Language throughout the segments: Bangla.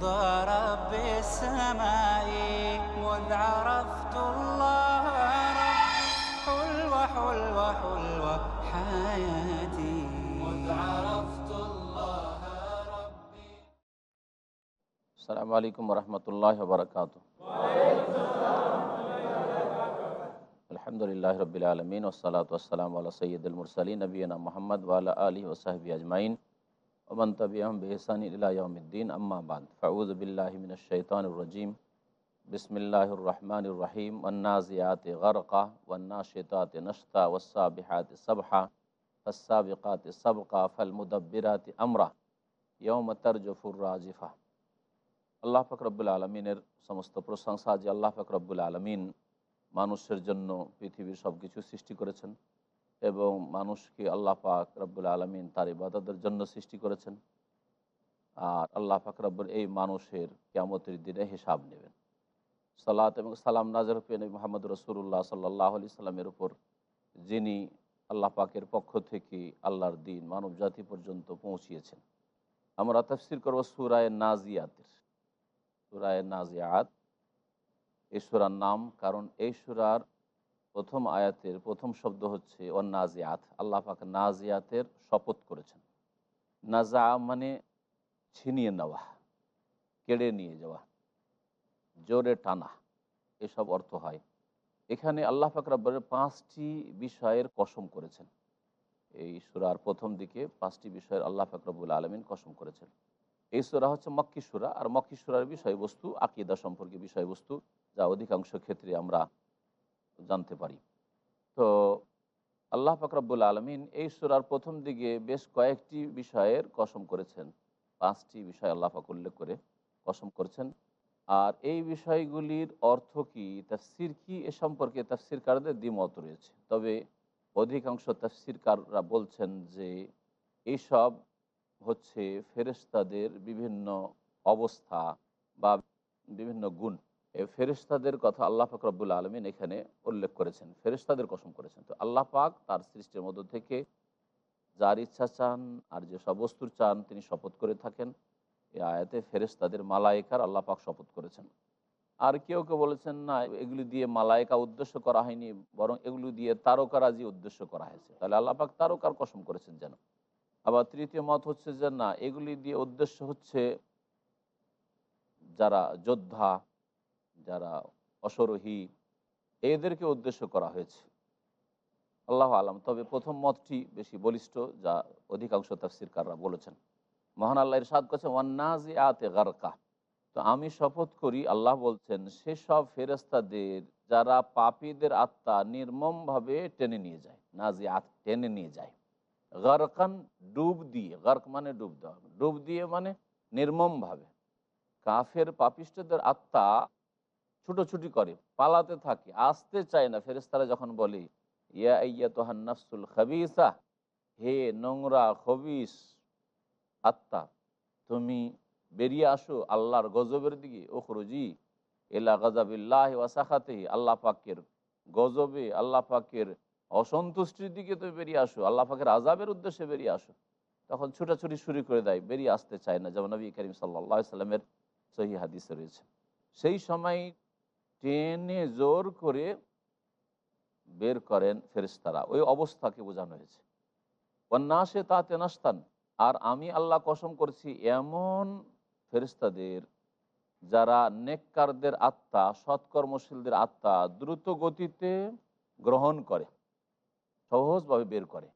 رضا رب السماء مذ عرفت الله رب حلوة حلوة حلوة حياتي. مذ عرفت الله ربي. السلام عليكم ورحمة الله وبركاته. الحمد لله رب العالمين والصلاة والسلام على سيد المرسلين نبينا محمد وعلى آله وصحبه أجمعين. ওমন তবিয়াম বেহসান ইলাউদ্দিন আম্মাবাদ ফাউজ বিল্লাহমিন শৈতানুরজিম বিসমিল্লাহির রহমানির রহিম ওন্নাজিয়াত গরকা ওন্নাশিতাত নশতা ওসাবিহাত সবহা ফসাবিকাত সবকা ফলমুদব্বিরাত আমরা ইয়ৌম তরজফুর রাজিফা আল্লাহ ফকরবুল আলমিনের সমস্ত প্রশংসা যে আল্লাহ ফকরবুল আলমিন মানুষের জন্য পৃথিবীর সব কিছু সৃষ্টি করেছেন। এবং মানুষকে আল্লাহ পাক রব্বুল আলমিন তার ইবাদতের জন্য সৃষ্টি করেছেন। আর আল্লাহ পাক রব্বুল এই মানুষের কেমতের দিনে হিসাব নেবেন। সালাত এবং সালাম নাজর হুফেন মোহাম্মদ রসুল্লাহ সাল্লাহ আলি সাল্লামের উপর, যিনি আল্লাহ পাকের পক্ষ থেকে আল্লাহর দিন মানব জাতি পর্যন্ত পৌঁছিয়েছেন। আমরা তফসির করব সুরায় নাজিয়াতের। সুরায় নাজিয়াত, এই সুরার নাম কারণ এই সুরার প্রথম আয়াতের প্রথম শব্দ হচ্ছে ও নাজিয়াত। আল্লাহ পাক নাজিয়াতের শপথ করেছেন। নাজা মানে ছিনিয়ে নেওয়া, কেড়ে নিয়ে যাওয়া, জোরে টানা, এসব অর্থ হয়। এখানে আল্লাহ পাক রব্বরের পাঁচটি বিষয়ের কসম করেছেন। এই সুরার প্রথম দিকে পাঁচটি বিষয়ের আল্লাহ ফাকরবুল আলমিন কসম করেছেন। এই সুরা হচ্ছে মক্কি সুরা, আর মক্কি সুরার বিষয়বস্তু আকিদা সম্পর্কে বিষয়বস্তু, যা অধিকাংশ ক্ষেত্রে আমরা জানতে পারি। তো আল্লাহ ফাকরাবুল আলমিন এই সুরার প্রথম দিকে বেশ কয়েকটি বিষয়ের কসম করেছেন। পাঁচটি বিষয় আল্লাহ পাক উল্লেখ করে কসম করেছেন। আর এই বিষয়গুলির অর্থ কি, তাফসির কি, এ সম্পর্কে তাফসিরকারদের দ্বিমত রয়েছে। তবে অধিকাংশ তাফসিরকাররা বলছেন যে এইসব হচ্ছে ফেরেস্তাদের বিভিন্ন অবস্থা বা বিভিন্ন গুণ। ফেরেস্তাদের কথা আল্লাহ ফকরবুল আলমিন এখানে উল্লেখ করেছেন। ফেরেস্তাদের কসম করেছেন। তো আল্লাহ পাক তার সৃষ্টির মধ্য থেকে যার ইচ্ছা চান আর যে সব বস্তুর চান তিনি শপথ করে থাকেন। এই আয়াতে ফেরেস্তাদের মালায়েকার আল্লাহ পাক শপথ করেছেন। আর কেউ কেউ বলেছেন, না, এগুলি দিয়ে মালায়কা উদ্দেশ্য করা হয়নি, বরং এগুলি দিয়ে তারকারাজি উদ্দেশ্য করা হয়েছে। তাহলে আল্লাপাক তারকার কসম করেছেন যেন। আবার তৃতীয় মত হচ্ছে যে, না, এগুলি দিয়ে উদ্দেশ্য হচ্ছে যারা যোদ্ধা যারা অসরোহী, এদেরকে উদ্দেশ্য করা হয়েছে। আল্লাহ আলাম। তবে প্রথম মতটি বেশি বলিষ্ঠ, যা অধিকাংশ তাফসিরকাররা বলেছেন। মহান আল্লাহ ইরশাদ করেছেন ওয়ান্নাজি আতে গারকা। তো আমি শপথ করি, আল্লাহ বলছেন, সেসব ফেরেস্তাদের যারা পাপীদের আত্মা নির্মমভাবে টেনে নিয়ে যায় নাজি আত টেনে নিয়ে যায়। গরকান ডুব দিয়ে, গর্ক মানে ডুব দেওয়া, ডুব দিয়ে মানে নির্মমভাবে। কাফের পাপিষ্টদের আত্মা ছুটোছুটি করে, পালাতে থাকে, আসতে চায় না। ফেরেস্তারা যখন বলে, ইয়া ইয়া তোহান নাফসুল খাবিসা, হে নোংরা খবিস আত্মা, তুমি বেরিয়ে আসো আল্লাহর গজবের দিকে। ও খরুজি এলা গজাবিল্লাহ ওয়াসাখাতেহি আল্লাহ পাকের গজবে, আল্লাহ পাকের অসন্তুষ্টির দিকে তুমি বেরিয়ে আসো, আল্লাহ পাকের আজাবের উদ্দেশ্যে বেরিয়ে আসো। তখন ছুটাছুটি শুরু করে দেয়, বেরিয়ে আসতে চায় না, যেমন নবী করিম সাল্লা সাল্লামের সহি হাদিসে রয়েছে। সেই সময় টেনে জোর করে বের করেন ফেরিস্তারা ওই অবস্থাকে বোঝানো হয়েছে। সে তাতে নাস্তান আর আমি আল্লাহ কসম করছি, এমন ফেরিস্তাদের যারা নেককারদের আত্মা, সৎকর্মশীলদের আত্মা দ্রুত গতিতে গ্রহণ করে, সহজভাবে বের করে।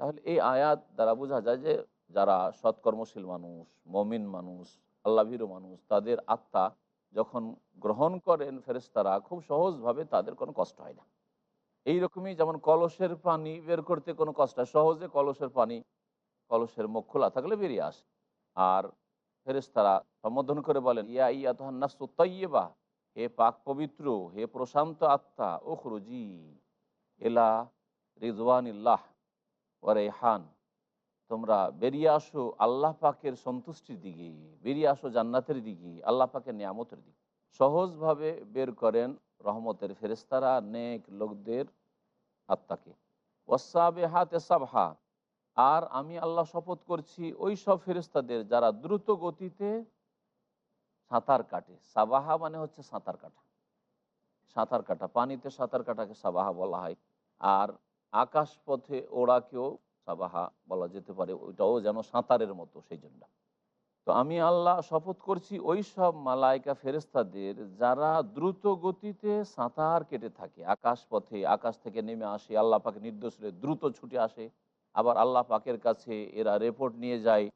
তাহলে এই আয়াত দ্বারা বোঝা যায় যে, যারা সৎকর্মশীল মানুষ, মমিন মানুষ আল্লাভীর মানুষ, তাদের আত্মা যখন গ্রহণ করেন ফেরেস্তারা খুব সহজভাবে তাদের কোনো কষ্ট হয় না। এই রকমই যেমন কলসের পানি বের করতে কোনো কষ্ট সহজে কলসের পানি, কলসের মুখ খোলা থাকলে বেরিয়ে আসে। আর ফেরেশতারা সম্বোধন করে বলেন, ইয়া ইয়া তোহান নাফসু তৈবা হে পাক পবিত্র, হে প্রশান্ত আত্মা ও খরুজি এলা রিজওয়ানিল্লাহ ও রেহান তোমরা বেরিয়ে আসো আল্লাহ পাকের সন্তুষ্টির দিকে বেরিয়ে আসো জান্নাতের দিকে আল্লাহ পাকের নিয়ামতের দিকে। সহজভাবে বের করেন রহমতের ফেরেস্তারা নেক লোকদের আত্মাকে। ওসাবে হাতে সাবহা, আর আমি আল্লাহ শপথ করছি ওই সব ফেরেস্তাদের যারা দ্রুত গতিতে সাঁতার কাটে। সাবাহা মানে হচ্ছে সাঁতার কাটা। সাঁতার কাটা, পানিতে সাঁতার কাটাকে সাবাহা বলা হয়। আর আকাশ পথে ওড়াকেও সাবাহা বলা যেতে পারে, ওইটাও যেন সাঁতারের মতো সেই জন্য। তো আমি আল্লাহ শপথ করছি, ওই সব মালাইকা ফেরেস্তাদের যারা দ্রুত গতিতে সাঁতার কেটে থাকে, আকাশ পথে, আকাশ থেকে নেমে আসে, আল্লাহ পাকে নির্দেশে দ্রুত ছুটে আসে, আবার আল্লাহ পাকের কাছে এরা রেপোর্ট নিয়ে যায়,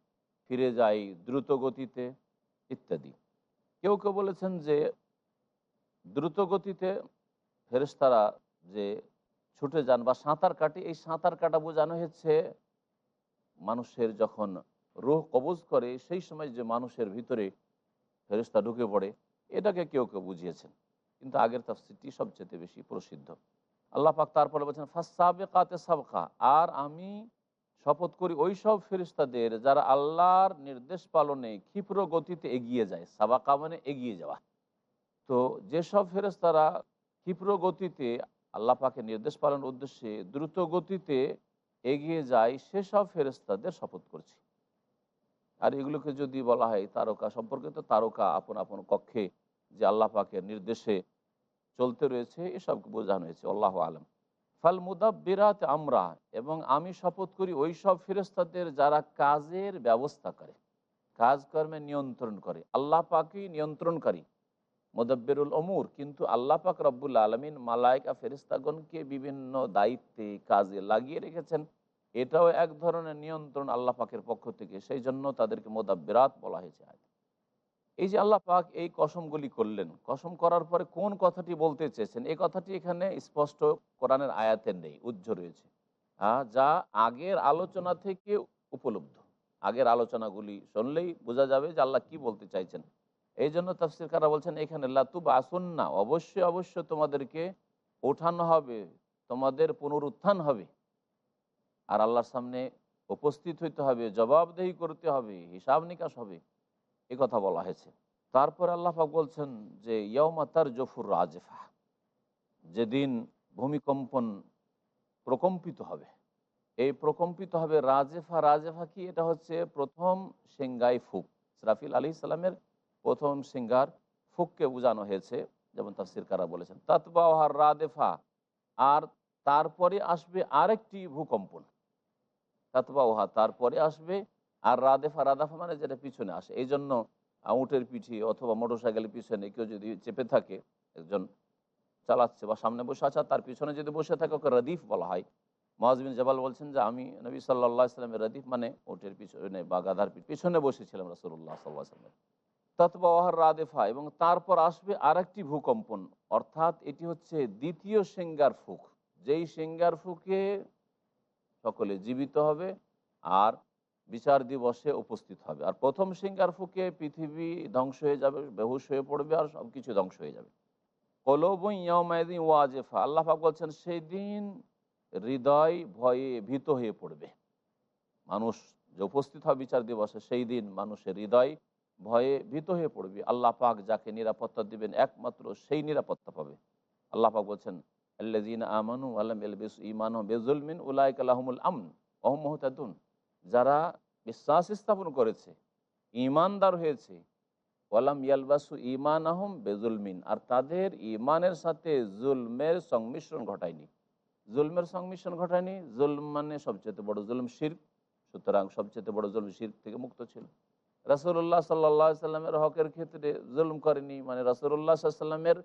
ফিরে যায় দ্রুত গতিতে, ইত্যাদি। কেউ কেউ বলেছেন যে দ্রুত গতিতে ফেরেস্তারা যে ছুটে যান বা সাঁতার কাটে, এই সাঁতার কাটা বোঝানো হচ্ছে মানুষের যখন রোহ কবজ করে, সেই সময় যে মানুষের ভিতরে ফেরিস্তা ঢুকে পড়ে, এটাকে কেউ কেউ বুঝিয়েছেন। কিন্তু আগের তাফসিরটি সবচেয়ে বেশি প্রসিদ্ধ। আল্লাহ পাক তারপরে বলছেন ফাঁসাবে কাতে সাবকা আর আমি শপথ করি ওই সব ফেরিস্তাদের যারা আল্লাহর নির্দেশ পালনে ক্ষিপ্র গতিতে এগিয়ে যায়। সাবাকা মানে এগিয়ে যাওয়া। তো যেসব ফেরেস্তারা ক্ষিপ্র গতিতে আল্লাহ পাকে নির্দেশ পালনের উদ্দেশ্যে দ্রুত গতিতে এগিয়ে যায় সেসব ফেরেস্তাদের শপথ করছি। আর এগুলোকে যদি বলা হয় তারকা সম্পর্কে তো তারকা আপন আপন কক্ষে যে আল্লাহ পাকের নির্দেশে চলতে রয়েছে এসবকে বোঝানো হয়েছে। আল্লাহ আলম। ফাল মুদাব্বিরাত আমরা, এবং আমি শপথ করি ওই সব ফেরেস্তাদের যারা কাজের ব্যবস্থা করে, কাজকর্মে নিয়ন্ত্রণ করে। আল্লাহ পাকই নিয়ন্ত্রণকারী। মোদাব্বিরুল অমুর কিন্তু আল্লাহ পাক রব্বুল আলমিন মালাইকা ফেরিস্তাগণকে বিভিন্ন দায়িত্বে কাজে লাগিয়ে রেখেছেন। এটাও এক ধরনের নিয়ন্ত্রণ আল্লাহ পাকের পক্ষ থেকে। সেই জন্য তাদেরকে মোদাব্বিরাত বলা হয়েছে এই যে আল্লাহ পাক এই কসমগুলি করলেন, কসম করার পরে কোন কথাটি বলতে চেয়েছেন? এই কথাটি এখানে স্পষ্ট কোরআনের আয়াতের নেই, উজ্জ্ব রয়েছে। যা আগের আলোচনা থেকে উপলব্ধ। আগের আলোচনাগুলি শুনলেই বোঝা যাবে যে আল্লাহ কি বলতে চাইছেন। এই জন্য তফসির কারা বলছেন, এখানে লাতুব আসুন না অবশ্যই অবশ্যই তোমাদেরকে ওঠানো হবে, তোমাদের পুনরুত্থান হবে। আর আল্লাহর সামনে উপস্থিত হইতে হবে, জবাবদেহি করতে হবে, হিসাব নিকাশ হবে, এ কথা বলা হয়েছে। তারপর আল্লাহ পাক বলছেন যে ইয়মাতার জফুর রাজেফা, যেদিন ভূমিকম্পন প্রকম্পিত হবে। এই প্রকম্পিত হবে রাজেফা রাজেফা কি? এটা হচ্ছে প্রথম সেঙ্গাই ফুক সরাফিল আলী সালামের প্রথম সিঙ্গার ফুককে বোঝানো হয়েছে, যেমন তাফসির কারা বলেছেন। তাতবাহার রাদেফা, আর তারপরে আসবে আরেকটি ভূকম্পন। তাতবাহা তারপরে আসবে, আর রাদেফা, রাদাফা মানে যেটা পিছনে আসে। এই জন্য উটের পিঠে অথবা মোটর সাইকেলের পিছনে কেউ যদি চেপে থাকে, একজন চালাচ্ছে বা সামনে বসে আছে তার পিছনে যদি বসে থাকে, ওকে রদিফ বলা হয়। মহাজবিন জবাল বলছেন যে, আমি নবী সাল্লাহ ইসলামের রদিফ মানে ওটের পিছনে বা গাধার পিছনে বসেছিলাম রসুল্লাহ সাল্লাহ সাল্লামের তৎবাহার রাদেফা, এবং তারপর আসবে আর একটি ভূকম্পন। অর্থাৎ এটি হচ্ছে দ্বিতীয় সিঙ্গার ফুক। যেই সিঙ্গার ফুকে সকলে জীবিত হবে আর বিচার দিবসে উপস্থিত হবে। আর প্রথম সিঙ্গার ফুকে পৃথিবী ধ্বংস হয়ে যাবে, বেহুশ হয়ে পড়বে আর সব কিছু ধ্বংস হয়ে যাবে। কলবিন ওয়াজেফা, আল্লাহ পাক বলছেন সেই দিন হৃদয় ভয়ে ভীত হয়ে পড়বে। মানুষ যে উপস্থিত হয় বিচার দিবসে, সেই দিন মানুষের হৃদয় ভয়ে ভীত হয়ে পড়বে। আল্লাহ পাক যাকে নিরাপত্তা দিবেন একমাত্র সেই নিরাপত্তা পাবে। আল্লাহ পাক বলছেন বেজুলমিন যারা বিশ্বাস স্থাপন করেছে ইমানদার হয়েছে ওয়ালাম ইয়ালবাসু ইমান আহম বেজুলমিন আর তাদের ইমানের সাথে জুলমের সংমিশ্রণ ঘটায়নি। জুলমের সংমিশ্রণ ঘটায়নি। জুলম মানে সবচেয়ে বড় জুলম শির সুতরাং সবচেয়ে বড় জুলম শির থেকে মুক্ত ছিল। রাসুল্লাহ সাল্লা সাল্লামের হকের ক্ষেত্রে জুলুম করেনি মানে রাসুল্লাহ সাল্লামের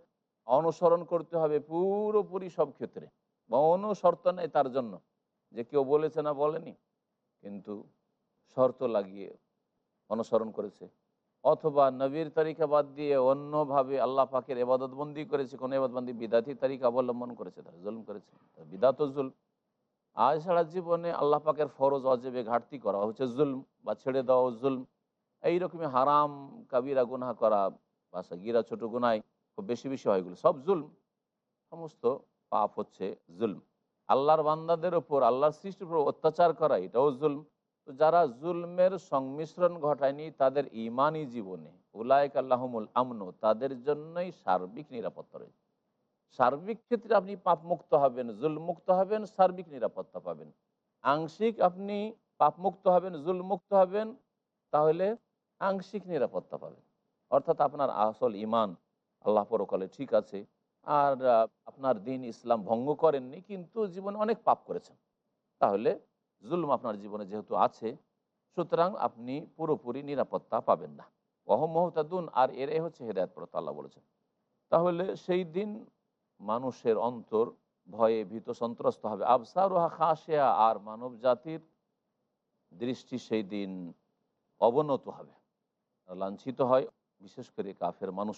অনুসরণ করতে হবে পুরোপুরি সব ক্ষেত্রে, বা কোনো শর্ত নেই তার জন্য, যে কেউ বলেছে না বলেনি, কিন্তু শর্ত লাগিয়ে অনুসরণ করেছে, অথবা নবীর তালিকা বাদ দিয়ে অন্যভাবে আল্লাহ পাকের এবাদতবন্দি করেছে, কোনো এবাদতবন্দি বিদাতি তালিকা অবলম্বন করেছে, তারা জুলম করেছে বিদাত জুল আজ সারা জীবনে আল্লাহ পাকের ফরজ অজেবে ঘাটতি করা হচ্ছে জুলম, বা ছেড়ে দেওয়া জুলম এইরকমই হারাম কাবিরা গুনাহ করা বা গিরা ছোট গুনায় খুব বেশি বেশি হয় এগুলো। সব জুলম। সমস্ত পাপ হচ্ছে জুলম। আল্লাহর বান্দাদের ওপর আল্লাহর সৃষ্টির উপর অত্যাচার করা, এটাও জুলম। তো যারা জুলমের সংমিশ্রণ ঘটায়নি তাদের ইমানই জীবনে। উলায়ক আল্লাহমুল আমন, তাদের জন্যই সার্বিক নিরাপত্তা রয়েছে। সার্বিক ক্ষেত্রে আপনি পাপ মুক্ত হবেন জুল মুক্ত হবেন, সার্বিক নিরাপত্তা পাবেন। আংশিক আপনি পাপ মুক্ত হবেন জুল মুক্ত হবেন, তাহলে আংশিক নিরাপত্তা পাবেন অর্থাৎ আপনার আসল ইমান আল্লাহ পরকালে ঠিক আছে, আর আপনার দিন ইসলাম ভঙ্গ করেননি, কিন্তু জীবনে অনেক পাপ করেছেন। তাহলে জুলম আপনার জীবনে যেহেতু আছে, সুতরাং আপনি পুরোপুরি নিরাপত্তা পাবেন না। অহম মহতাদুন, আর এরাই হচ্ছে হেদায়ত প্রত আল্লাহ বলেছেন। তাহলে সেই দিন মানুষের অন্তর ভয়ে ভীত সন্ত্রস্ত হবে। আবসার ওহা খাসেয়া আর মানব জাতির দৃষ্টি সেই দিন অবনত হবে। লাঞ্ছিত হয়, বিশেষ করে কাফের মানুষ,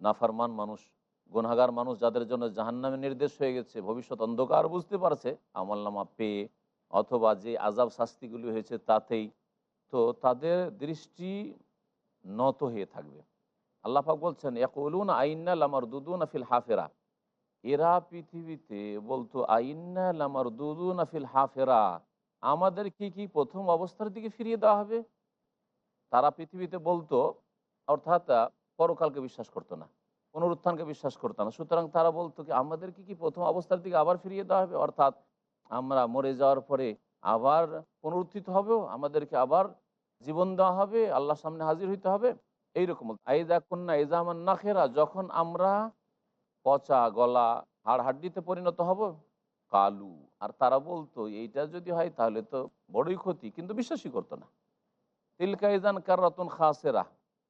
নাফারমান মানুষ গুনাগার মানুষ যাদের জন্য জাহান্নামে নির্দেশ হয়ে গেছে, ভবিষ্যৎ অন্ধকার বুঝতে পারছে, আমলনামা পেয়ে অথবা যে আজাব শাস্তিগুলি হয়েছে তাতেই, তো তাদের দৃষ্টি নত হয়ে থাকবে। আল্লাপাক বলছেন একলুন আইন্না লামার দুদুন আফিল হাফেরা। এরা পৃথিবীতে বলতো, আইন্না লামার দুদুন আফিল হাফেরা। আমাদের কি কি প্রথম অবস্থার দিকে ফিরিয়ে দেওয়া হবে? তারা পৃথিবীতে বলতো, অর্থাৎ পরকালকে বিশ্বাস করতো না, পুনরুত্থানকে বিশ্বাস করতো না। সুতরাং তারা বলতো কি আমাদের কি কি প্রথম অবস্থার দিকে আবার ফিরিয়ে দেওয়া হবে? অর্থাৎ, আমরা মরে যাওয়ার পরে আবার পুনরুত্থিত হবেও আমাদেরকে আবার জীবন দেওয়া হবে, আল্লাহর সামনে হাজির হইতে হবে? এইরকম আইদা কন্যা এজামান নাখেরা যখন আমরা পচা গলা হাড় হাড্ডিতে পরিণত হব, কালু। আর তারা বলতো, এইটা যদি হয় তাহলে তো বড়ই ক্ষতি। কিন্তু বিশ্বাসই করতো না। তিলকাইজান রতন খাসেরা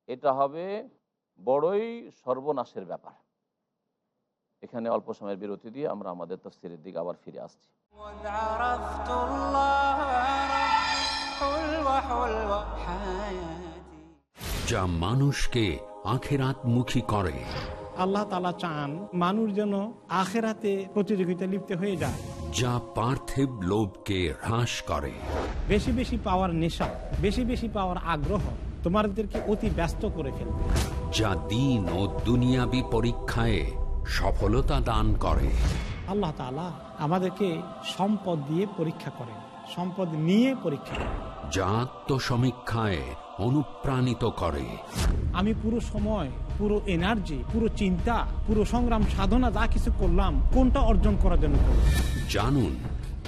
এটা হবে বড়ই সর্বনাশের ব্যাপার। এখানে অল্প সময়ের বিরতি দিয়ে আমরা আমাদের তফসিরের দিকে আবার ফিরে আসছি। যা মানুষকে আখেরাত মুখী করে। আল্লাহ তালা চান মানুষ যেন আখেরাতে প্রতিযোগিতা লিপ্ত হয়ে যায়। যা পার্থিব লোভকে হ্রাস করে। বেশি বেশি পাওয়ার নেশা বেশি বেশি পাওয়ার আগ্রহ তোমাদেরকে অতি ব্যস্ত করে ফেলবে। যা দিন ও দুনিয়াবি পরীক্ষায় সফলতা দান করে। আল্লাহ তালা আমাদেরকে সম্পদ দিয়ে পরীক্ষা করেন সম্পদ নিয়ে পরীক্ষা করেন। যা আত্মসমীক্ষায় অনুপ্রাণিত করে। আমি পুরো সময় পুরো এনার্জি পুরো চিন্তা পুরো সংগ্রাম সাধনা যা কিছু করলাম কোনটা অর্জন করার জন্য করলাম? জানুন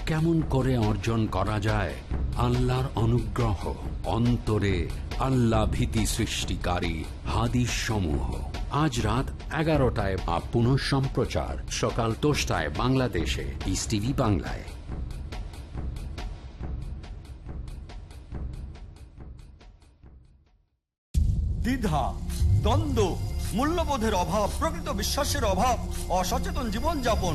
কেমন করে অর্জন করা যায় আল্লাহর অনুগ্রহ অন্তরে আল্লাহ ভীতি সৃষ্টিকারী হাদিস সমূহ আজ রাত এগারোটায় বা পুনঃ সম্প্রচার সকাল দশটায় বাংলাদেশে ইস টিভি বাংলায়। দ্বিধা, দ্বন্দ্ব, মূল্যবোধের অভাব, প্রকৃত বিশ্বাসের অভাব, অসচেতন জীবনযাপন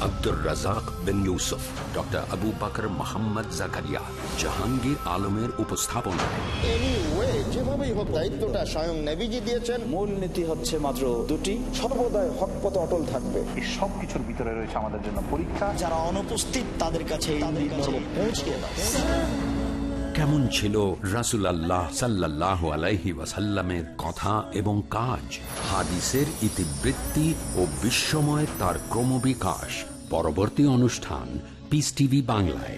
Abdur Razzak bin Yusuf doctor Abu Bakr Mohammad Zakaria Jahangir আলমের উপস্থাপনায়। এনিওয়ে যেভাবেই হোক দায়িত্বটা স্বয়ং নেভিজি দিয়েছেন। মূল নীতি হচ্ছে মাত্র দুটি। সর্বদাই হক পথে অটল থাকবে। এই সব কিছুর ভিতরে রয়েছে আমাদের জন্য পরীক্ষা। যারা অনুপস্থিত তাদের কাছে পৌঁছে কেমন ছিল রাসুল আল্লাহ সাল্লাহ আলাইহি ওয়াসাল্লামের কথা এবং কাজ? হাদিসের ইতিবৃত্তি ও বিশ্বময় তার ক্রমবিকাশ। পরবর্তী অনুষ্ঠান পিস টিভি বাংলায়।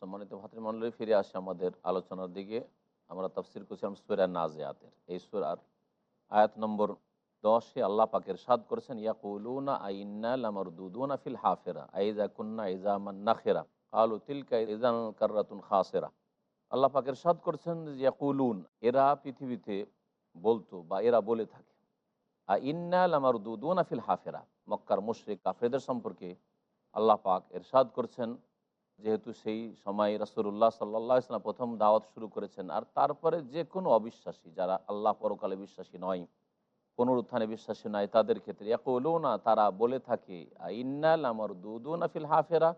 সম্মানিত ভাতৃমন্ডলী ফিরে আসে আমাদের আলোচনার দিকে। আমরা তফসির করছিলাম সুরা নাজিয়াতের। এই সুরার আয়াত নম্বর দশে আল্লাহ পাকের সাদ করেছেন, ইয়াকুলুনা আইন্না লামার দুদুনা ফিল হাফেরা আইজা কুন্না ইজামান নাখেরা আলু তিলকা ইজান কাররাতুন খাসেরা। আল্লাহ পাকের সাদ করেছেন ইয়াকুলুন, এরা পৃথিবীতে বলতো বা এরা বলে থাকে। আর ইন্না লামারদুদুনা ফিল হাফেরা, মক্কার মুশরিক কাফেরদের সম্পর্কে আল্লাহ পাক এরশাদ করছেন। যেহেতু সেই সময় রাসুল্লাহ সাল্লাহ ইসলাম প্রথম দাওয়াত শুরু করেছেন, আর তারপরে যে কোনো অবিশ্বাসী যারা আল্লাহ পরকালে বিশ্বাসী নয়, পুনরুত্থানে বিশ্বাসী নয়, তাদের ক্ষেত্রে না তারা বলে থাকে আর ইন্নাল আমার দুদুনা ফিল হাফেরা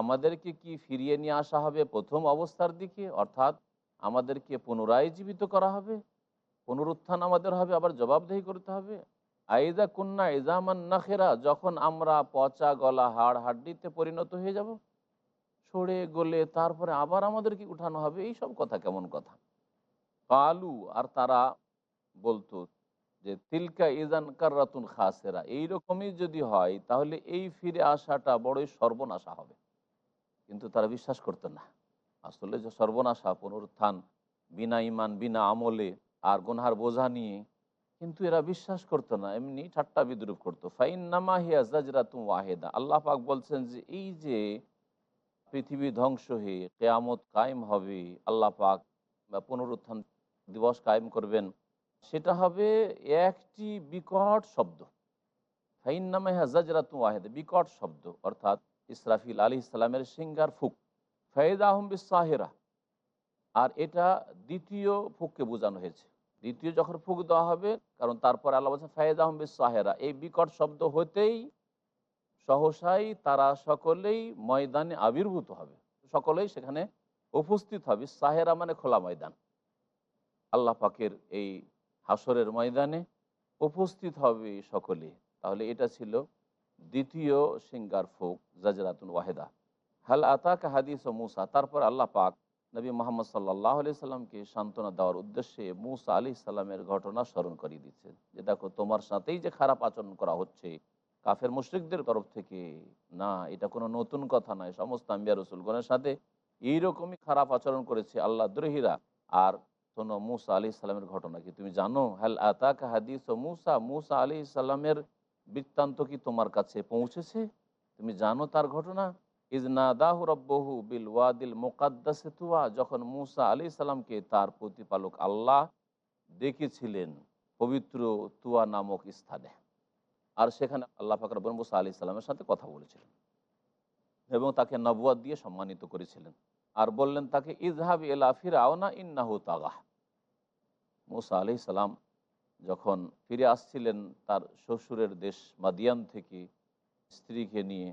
আমাদেরকে কি ফিরিয়ে নিয়ে আসা হবে প্রথম অবস্থার দিকে? অর্থাৎ আমাদেরকে পুনরায় জীবিত করা হবে? পুনরুত্থান আমাদের হবে, আবার জবাবদেহি করতে হবে? আইদা কুন্না ইজামান নাখেরা, যখন আমরা পচা গলা হাড় হাড্ডিতে পরিণত হয়ে যাব, সরে গলে তারপরে আবার আমাদেরকে উঠানো হবে, এই সব কথা কেমন কথা? কালু, আর তারা বলতো যে, তিলকা ইজান কার্রাতুন খাসেরা। এইরকমই যদি হয়, তাহলে এই ফিরে আসাটা বড়ই সর্বনাশা হবে। কিন্তু তারা বিশ্বাস করতো না। আসলে যে সর্বনাশা পুনরুত্থান বিনা ইমান বিনা আমলে, আর গুনহার বোঝা নিয়ে কিন্তু এরা বিশ্বাস করতো না। এমনি ঠাট্টা বিদ্রুপ করতো। ফাইন নামা হিয়া জাজরাতুম ওয়াহেদা। আল্লাহ পাক বলছেন যে, এই যে পৃথিবী ধ্বংস হয়ে কেয়ামত কায়েম হবে, আল্লাহ পাক বা পুনরুত্থান দিবস কায়েম করবেন, সেটা হবে একটি বিকট শব্দ। ফাইন নামে হাজাজরাতুম ওয়াহেদ, বিকট শব্দ। অর্থাৎ ইসরাফিল আলী ইসলামের সিঙ্গার ফুক। ফয়েদ আহম সাহেরা আর এটা দ্বিতীয় ফুককে বোঝানো হয়েছে। দ্বিতীয় যখন ফুক দেওয়া হবে, কারণ তারপর আল্লাহ বলছেন ফায়েদ আহম সাহেরা এই বিকট শব্দ হতেই সহসাই তারা সকলেই ময়দানে আবির্ভূত হবে। সকলেই সেখানে উপস্থিত হবে। সাহেরা মানে খোলা ময়দান। আল্লাহ পাকের এই হাসরের ময়দানে উপস্থিত হবে সকলে তাহলে এটা ছিল দ্বিতীয় সিঙ্গার ফোক, জাজরাতুন ওয়াহেদা। হাল আতাকা হাদিস ও মুসা, তারপর আল্লাহ পাক নবী মোহাম্মদ সাল্লাহ আলি সাল্লামকে সান্ত্বনা দেওয়ার উদ্দেশ্যে মুসা আলি সাল্লামের ঘটনা স্মরণ করিয়ে দিচ্ছে। যে দেখো, তোমার সাথেই যে খারাপ আচরণ করা হচ্ছে, কাফের মুশ্রিকদের তরফ থেকে, না, এটা কোনো নতুন কথা নয়। সমস্ত আম্বিয়া রসুলগণের সাথে এইরকমই খারাপ আচরণ করেছে আল্লাহ দ্রোহীরা। আর শোনো, মুসা আলি ইসলামের ঘটনা কি তুমি জানো? হ্যাল আতাক হাদিস ও মুসা মুসা আলি ইসলামের বৃত্তান্ত কি তোমার কাছে পৌঁছেছে? তুমি জানো তার ঘটনা? ইজনা দাহু রব্বহু বিল ওয়াদিল মোকাদ্দাসে তুয়া, যখন মুসা আলি ইসলামকে তার প্রতিপালক আল্লাহ ডেকেছিলেন পবিত্র তুয়া নামক স্থানে। আর সেখানে আল্লাহ ফাকর রব্বন মুসা আলি ইসলামের সাথে কথা বলেছিলেন এবং তাকে নবুয়াদ দিয়ে সম্মানিত করেছিলেন আর বললেন তাকে ইজহাব এলা ফির আওনা ইন্নাহু তাগাহ। মুসা আলি সালাম যখন ফিরে আসছিলেন তার শ্বশুরের দেশ মাদিয়ান থেকে স্ত্রীকে নিয়ে,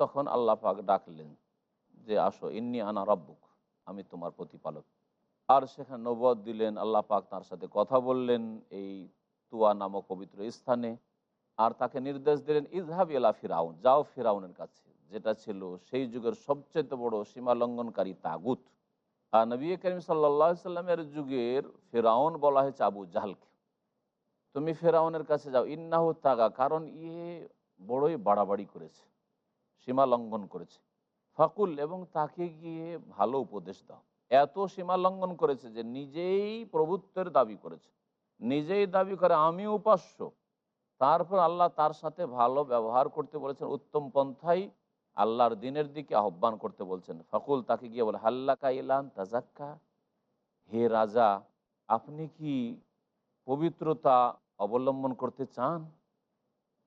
তখন আল্লাহ পাক ডাকলেন যে, আসো, ইন্নি আনা রব্বুক, আমি তোমার প্রতিপালক। আর সেখানে নবদ দিলেন, আল্লাহ পাক তার সাথে কথা বললেন এই তুয়া নামক পবিত্র স্থানে। আর তাকে নির্দেশ দিলেন ইজহাব এলা ফিরাউন, যাও ফিরাউনের কাছে, যেটা ছিল সেই যুগের সবচেয়ে বড় সীমা লঙ্ঘনকারী তাগুত। আর নবী করিম সাল্লা সাল্লামের যুগের ফেরাউন বলা হয়েছে আবু জাহালকে। তুমি ফেরাউনের কাছে যাও। ইন্নাহু তাগা, কারণ ইয়ে বড়ই বাড়াবাড়ি করেছে, সীমা লঙ্ঘন করেছে। ফাকুল, এবং তাকে গিয়ে ভালো উপদেশ দাও। এত সীমা লঙ্ঘন করেছে যে নিজেই প্রভুত্বের দাবি করেছে। নিজেই দাবি করে, আমি উপাস্য। তারপর আল্লাহ তার সাথে ভালো ব্যবহার করতে বলেছেন। উত্তম পন্থাই আল্লাহর দিনের দিকে আহ্বান করতে বলছেন। ফাকুল তাকে গিয়ে বলে, হাল্লাকা ইলান তাজাক্কা। হে রাজা, আপনি কি পবিত্রতা অবলম্বন করতে চান?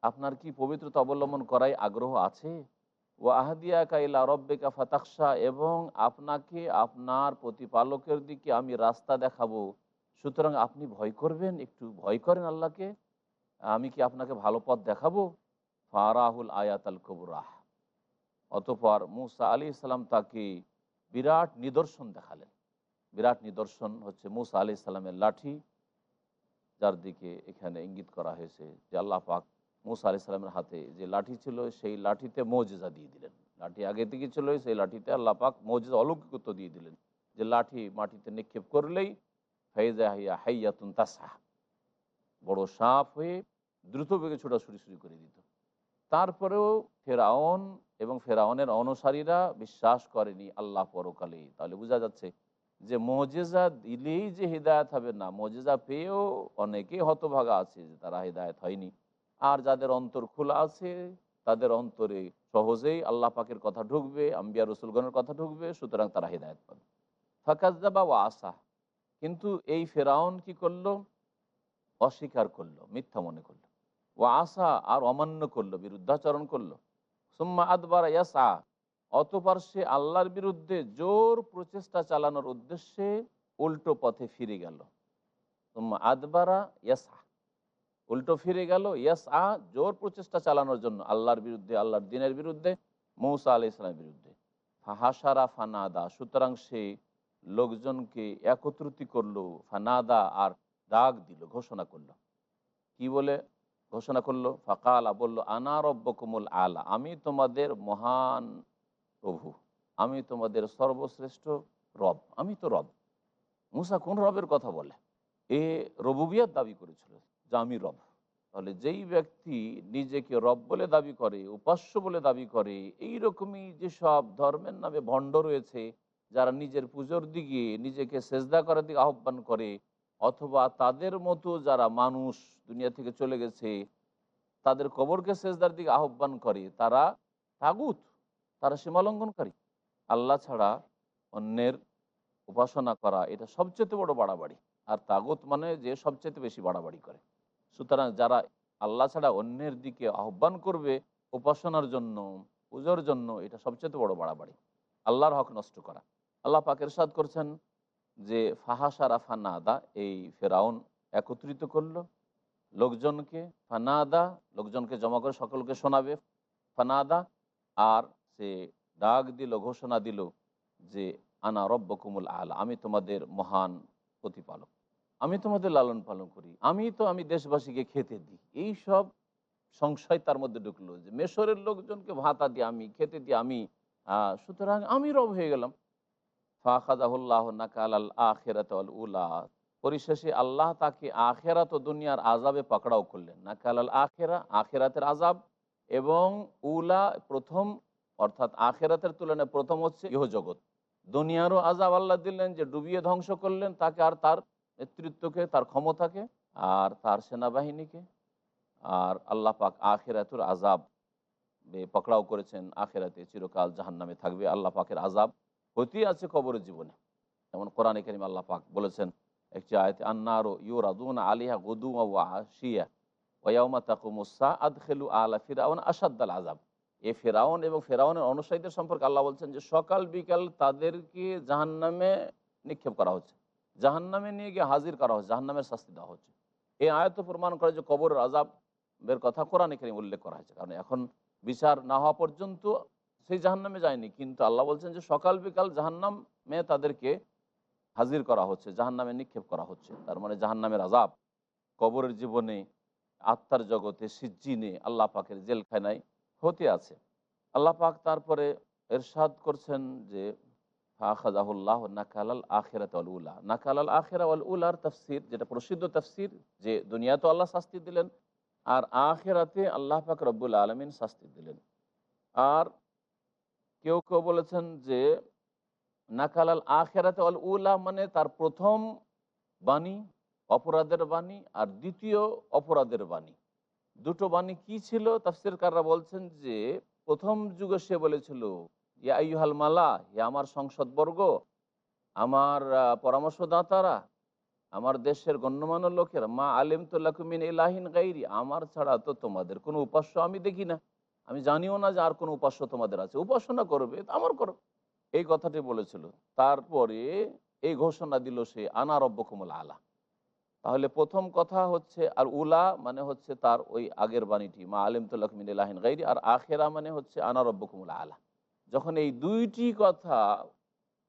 আপনার কি পবিত্রতা অবলম্বন করাই আগ্রহ আছে? ও আহাদিয়া কাইলা রব্বেকা ফাতাকসা এবং আপনাকে আপনার প্রতিপালকের দিকে আমি রাস্তা দেখাবো। সুতরাং আপনি ভয় করবেন, একটু ভয় করেন আল্লাহকে। আমি কি আপনাকে ভালো পথ দেখাবো? ফারাহুল আয়াত আল কবুরাহ অতপর মুসা আলী ইসলাম তাকে বিরাট নিদর্শন দেখালেন। বিরাট নিদর্শন হচ্ছে মুসা আলি ইসলামের লাঠি। যার দিকে এখানে ইঙ্গিত করা হয়েছে যে আল্লাহ পাক মুসা আলি সাল্লামের হাতে যে লাঠি ছিল, সেই লাঠিতে মৌজেজা দিয়ে দিলেন। লাঠি আগে থেকে ছিল, সেই লাঠিতে আল্লাহ পাক মৌজেজা অলৌকিকত্ব দিয়ে দিলেন। যে লাঠি মাটিতে নিক্ষেপ করলেই ফাইজা হাইয়া হাইয়াতুন তাসা বড় সাপ হয়ে দ্রুত বেগে ছোটাছুটি শুরু করে দিত। তারপরেও ফেরাউন এবং ফেরাউনের অনুসারীরা বিশ্বাস করেনি আল্লাহ পরকালে তাহলে বোঝা যাচ্ছে যে মজেজা দিলেই যে হৃদায়ত হবে না, মজেজা পেয়েও অনেকে হতভাগা আছে যে তারা হৃদায়ত হয়নি। আর যাদের অন্তর খোলা আছে, তাদের অন্তরে সহজেই আল্লাহ পাকের কথা ঢুকবে, আম্বিয়া রসুলগণের কথা ঢুকবে, সুতরাং তারা হৃদায়ত পাবে। ফাকাজা ও আশা কিন্তু এই ফেরাউন কি করল? অস্বীকার করল, মিথ্যা মনে করল। ও আশা আর অমান্য করল, বিরুদ্ধাচরণ করল। সুম্মা আদবার ইয়াসা অতপর সে আল্লাহর বিরুদ্ধে জোর প্রচেষ্টা চালানোর উদ্দেশ্যে উল্টো পথে ফিরে গেল। আদবারা ইয়াসা উল্টো ফিরে গেল ইয়াসা জোর প্রচেষ্টা চালানোর জন্য আল্লাহর বিরুদ্ধে, আল্লাহর দিনের বিরুদ্ধে, মৌসা আলি ইসলামের বিরুদ্ধে। ফাহাসারা ফানাদা, সুতরাং সে লোকজনকে একত্রিত করল, ফানাদা আর ডাক দিল, ঘোষণা করল। কি বলে ঘোষণা করল? ফাকালা বলল, আনা রব্বকুমুল আলা, আমি তোমাদের মহান প্রভু, আমি তোমাদের সর্বশ্রেষ্ঠ রব, আমি তো রব। মুসা কোন রবের কথা বলে? এ রবুবিয়ার দাবি করেছিল যে আমি রব। তাহলে যেই ব্যক্তি নিজেকে রব বলে দাবি করে, উপাস্য বলে দাবি করে এই রকমই যেসব ধর্মের নামে ভণ্ড রয়েছে, যারা নিজের পুজোর দিকে নিজেকে সেজদা করার দিকে আহ্বান করে, অথবা তাদের মতো যারা মানুষ দুনিয়া থেকে চলে গেছে, তাদের কবরকে সেজদার দিকে আহ্বান করে, তারা তাগুত তারা সীমালঙ্ঘনকারী। আল্লাহ ছাড়া অন্যের উপাসনা করা এটা সবচেয়ে বড় বাড়াবাড়ি। আর তাগুত মানে যে সবচেয়ে বেশি বাড়াবাড়ি করে। সুতরাং যারা আল্লাহ ছাড়া অন্যের দিকে আহ্বান করবে উপাসনার জন্য পুজোর জন্য, এটা সবচেয়ে বড় বাড়াবাড়ি। আল্লাহর হক নষ্ট করা। আল্লাহ পাকের সাদ করছেন যে ফাহাসারা ফানাদা এই ফেরাউন একত্রিত করল। লোকজনকে ফানাদা, লোকজনকে জমা করে সকলকে শোনাবে। ফানাদা আর সে ডাক দিল, ঘোষণা দিল যে, আনা রব্বকুমুল আলা, আমি তোমাদের মহান প্রতিপালক। আমি তোমাদের লালন পালন করি। আমি তো, আমি দেশবাসীকে খেতে দিই। এই সব সংশয় তার মধ্যে ঢুকলো যে, মেশরের লোকজনকে ভাতা দিই আমি, খেতে দিই আমি সুতরাং আমি রব হয়ে গেলাম। ফাখাদাহুল্লাহ নাকাল আল আখেরাত উলা। পরিশেষে আল্লাহ তাকে আখেরাত দুনিয়ার আজাবে পাকড়াও করলেন। নাকাল আল আখেরা, আখেরাতের আজাব এবং উলা প্রথম অর্থাৎ আখেরাতের তুলনায় প্রথম হচ্ছে ইহজগৎ। দুনিয়ারও আজাব আল্লাহ দিলেন যে ডুবিয়ে ধ্বংস করলেন, তাকে আর তার নেতৃত্বকে, তার ক্ষমতাকে আর তার সেনাবাহিনীকে। আর আল্লাহ পাক আখেরাতুর আজাব পকড়াও করেছেন, আখেরাতে চিরকাল জাহান্নামে থাকবে আল্লাহ পাকের আজাব হতেই আছে কবরের জীবনে। যেমন কোরআনে করিম আল্লাহ পাক বলেছেন, একটি আয়তে, আন্নারো ইউর আদুন আলিহা গদু আশিয়া ওয়াউমা তাকুমুসা আদখেলু আলা ফিরাউন আসাদ্দাল আজাব এ ফেরাউন এবং ফেরাউনের অনুসারীদের সম্পর্কে আল্লাহ বলছেন যে সকাল বিকাল তাদেরকে জাহান্নামে নিক্ষেপ করা হচ্ছে। জাহান্নামে নিয়ে গিয়ে হাজির করা হচ্ছে, জাহান্নামের শাস্তি দেওয়া হচ্ছে। এই আয়ত প্রমাণ করে যে কবরের আজাবের কথা কোরআন এখানে উল্লেখ করা হয়েছে। কারণ এখন বিচার না হওয়া পর্যন্ত সেই জাহান্নামে যায়নি। কিন্তু আল্লাহ বলছেন যে সকাল বিকাল জাহান্নামে তাদেরকে হাজির করা হচ্ছে, জাহান্নামে নিক্ষেপ করা হচ্ছে। তার মানে জাহান্নামের আজাব কবরের জীবনে, আত্মার জগতে সিজ্জিনে আল্লাহ পাকের জেলখানায় হতে আছে। আল্লাহ পাক তারপরে এরশাদ করছেন যে ফাখাজাহুল্লাহ নাকালাল আখেরাত আল উলা। নাকালাল আখেরা আল উলার তফসির, যেটা প্রসিদ্ধ তফসির, যে দুনিয়া তো আল্লাহ শাস্তি দিলেন আর আখেরাতে আল্লাহ পাক রব্বুল আলমিন শাস্তি দিলেন। আর কেউ কেউ বলেছেন যে, নাকালাল আখেরাতে আল উলা মানে তার প্রথম বাণী অপরাধের বাণী আর দ্বিতীয় অপরাধের বাণী। দুটো বাণী কি ছিল? তাফসিরকাররা বলছেন যে, প্রথম যুগে সে বলেছিল, ইয়া মালা ইয়া আমার সংসদবর্গ, আমার পরামর্শদাতারা, আমার দেশের গণ্যমান্য লোকের, মা আলিম তুল্লাকুমিন ইলাহিন গাইরি, আমার ছাড়া তো তোমাদের কোনো উপাস্য আমি দেখি না। আমি জানিও না যে আর কোনো উপাস্য তোমাদের আছে। উপাসনা করবে আমার করো। এই কথাটি বলেছিল। তারপরে এই ঘোষণা দিল সে, আনা রব্বকুমুল আলা। তাহলে প্রথম কথা হচ্ছে, আর উলা মানে হচ্ছে তার ওই আগের বাণীটি, মা আলিম তুল্লাহমিন ইলাহিন গাইরি, আর আখেরা মানে হচ্ছে আনা রব্বকুমুল আলা। যখন এই দুইটি কথা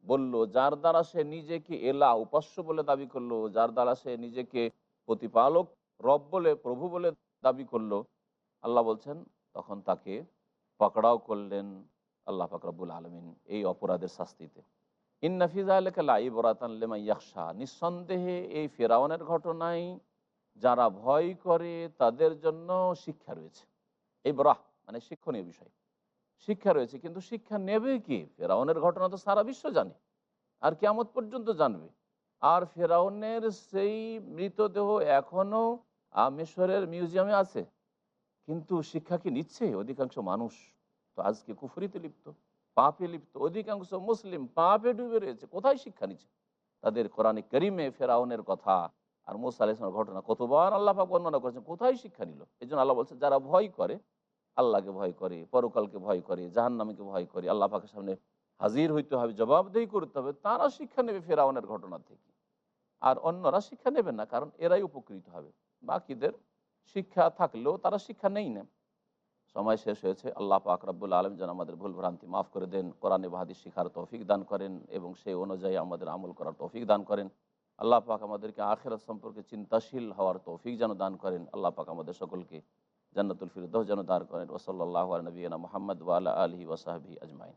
বলল, যার দ্বারা সে নিজেকে এলা, উপাস্য বলে দাবি করল, যার দ্বারা সে নিজেকে প্রতিপালক, রব বলে, প্রভু বলে দাবি করল, আল্লাহ বলছেন, তখন তাকে পাকড়াও করলেন আল্লাহ ফাকরাবুল আলমিন এই অপরাধের শাস্তিতে। ইয়াকশা নিঃসন্দেহে এই ফেরাউনের ঘটনায় যারা ভয় করে, তাদের জন্য শিক্ষা রয়েছে। এই বরাহ মানে শিক্ষণীয় বিষয়। শিক্ষা রয়েছে, কিন্তু শিক্ষা নেবে কি? ফেরাউনের ঘটনা তো সারা বিশ্ব জানে। আর কেমত পর্যন্ত জানবে। আর ফেরাউনের সেই মৃতদেহ এখনও মিশরের মিউজিয়ামে আছে। কিন্তু শিক্ষা কি নিচ্ছে? অধিকাংশ মানুষ তো আজকে কুফুরিতে লিপ্ত। পাপে লিপ্ত। অধিকাংশ মুসলিম পাপে ডুবে রয়েছে। কোথায় শিক্ষা নিচ্ছে? তাদের কোরআনে করিমে ফেরাউনের কথা আর মোসা আলাইসলামের ঘটনা। কতবার আল্লাহ বর্ণনা করেছেন, কোথায় শিক্ষা নিল? এই জন্য আল্লাহ বলছে যারা ভয় করে, আল্লাহকে ভয় করে, পরকালকে ভয় করে, জাহান্নামীকে ভয় করে, আল্লাহ পাকের সামনে হাজির হইতে হবে, জবাবদেহি করতে হবে, তারা শিক্ষা নেবে ফেরাউনের ঘটনা থেকে। আর অন্যরা শিক্ষা নেবেন না, কারণ এরাই উপকৃত হবে। বাকিদের শিক্ষা থাকলেও তারা শিক্ষা নেই না। সময় শেষ হয়েছে। আল্লাহ পাক রব্বুল আলম যেন আমাদের ভুল ভ্রান্তি মাফ করে দেন, কোরআনে বাহাদি শিখার তৌফিক দান করেন এবং সেই অনুযায়ী আমাদের আমল করার তৌফিক দান করেন। আল্লাহ পাক আমাদেরকে আখেরাত সম্পর্কে চিন্তাশীল হওয়ার তৌফিক যেন দান করেন। আল্লাহ পাক আমাদের সকলকে জান্নাতুল ফিরদৌস যেন দান করেন। ওসল্লাহ নবীনা মোহাম্মদ ওয়ালা আলহি ওসাহাবি আজমাইন।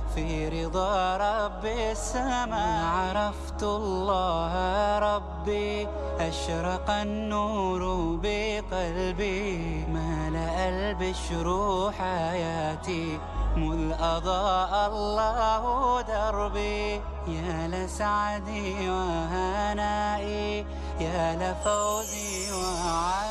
في رضا رب السماء. عرفت الله ربي أشرق النور بقلبي. ملأ البشر حياتي مذ أضاء الله دربي. يا لسعدي وهنائي يا لفوزي وعلى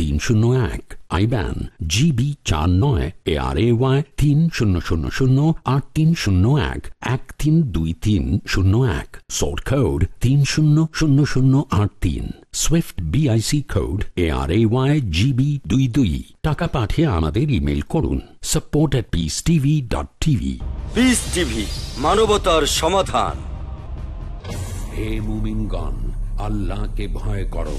তিন শূন্য এক আইব্যান জিবি চার নয় এ আর এ ওয়াই তিন শূন্য শূন্য শূন্য আট তিন শূন্য এক এক তিন দুই তিন শূন্য এক। সোর্ট কোড তিন শূন্য শূন্য শূন্য আট তিন। SWIFT BIC code A R A Y GB দুই দুই। টাকা পাঠিয়ে আমাদের ইমেল করুন। Support at Peace TV dot TV Peace TV মানবতার সমাধান। হে মুমিনগণ আল্লাহকে ভয় করো।